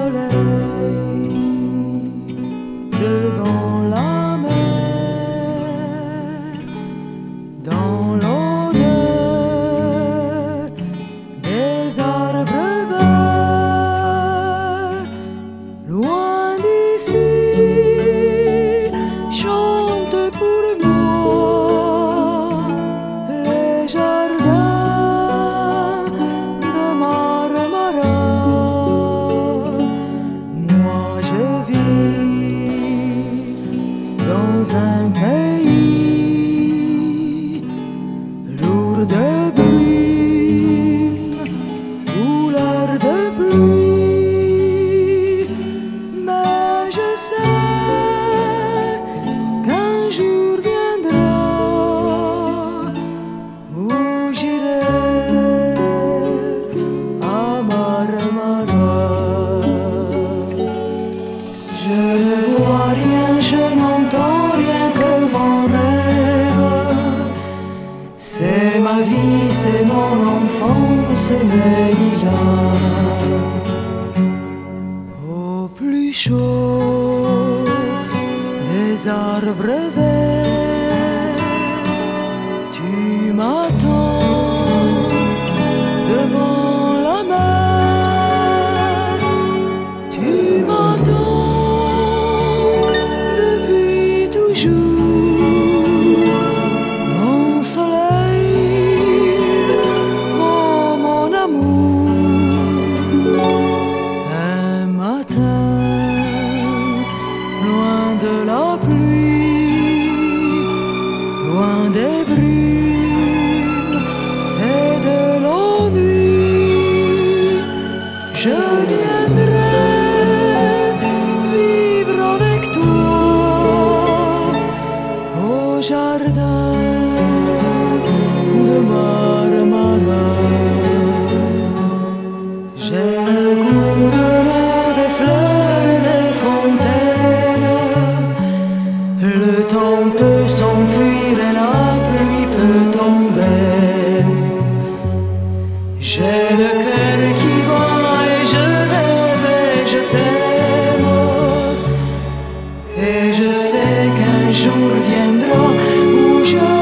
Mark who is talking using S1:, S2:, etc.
S1: soleil. 在每一 c'est mon enfance, c'est mes lilas. Au plus chaud des arbres verts, la pluie, loin des brumes je sais qu'un jour viendra où je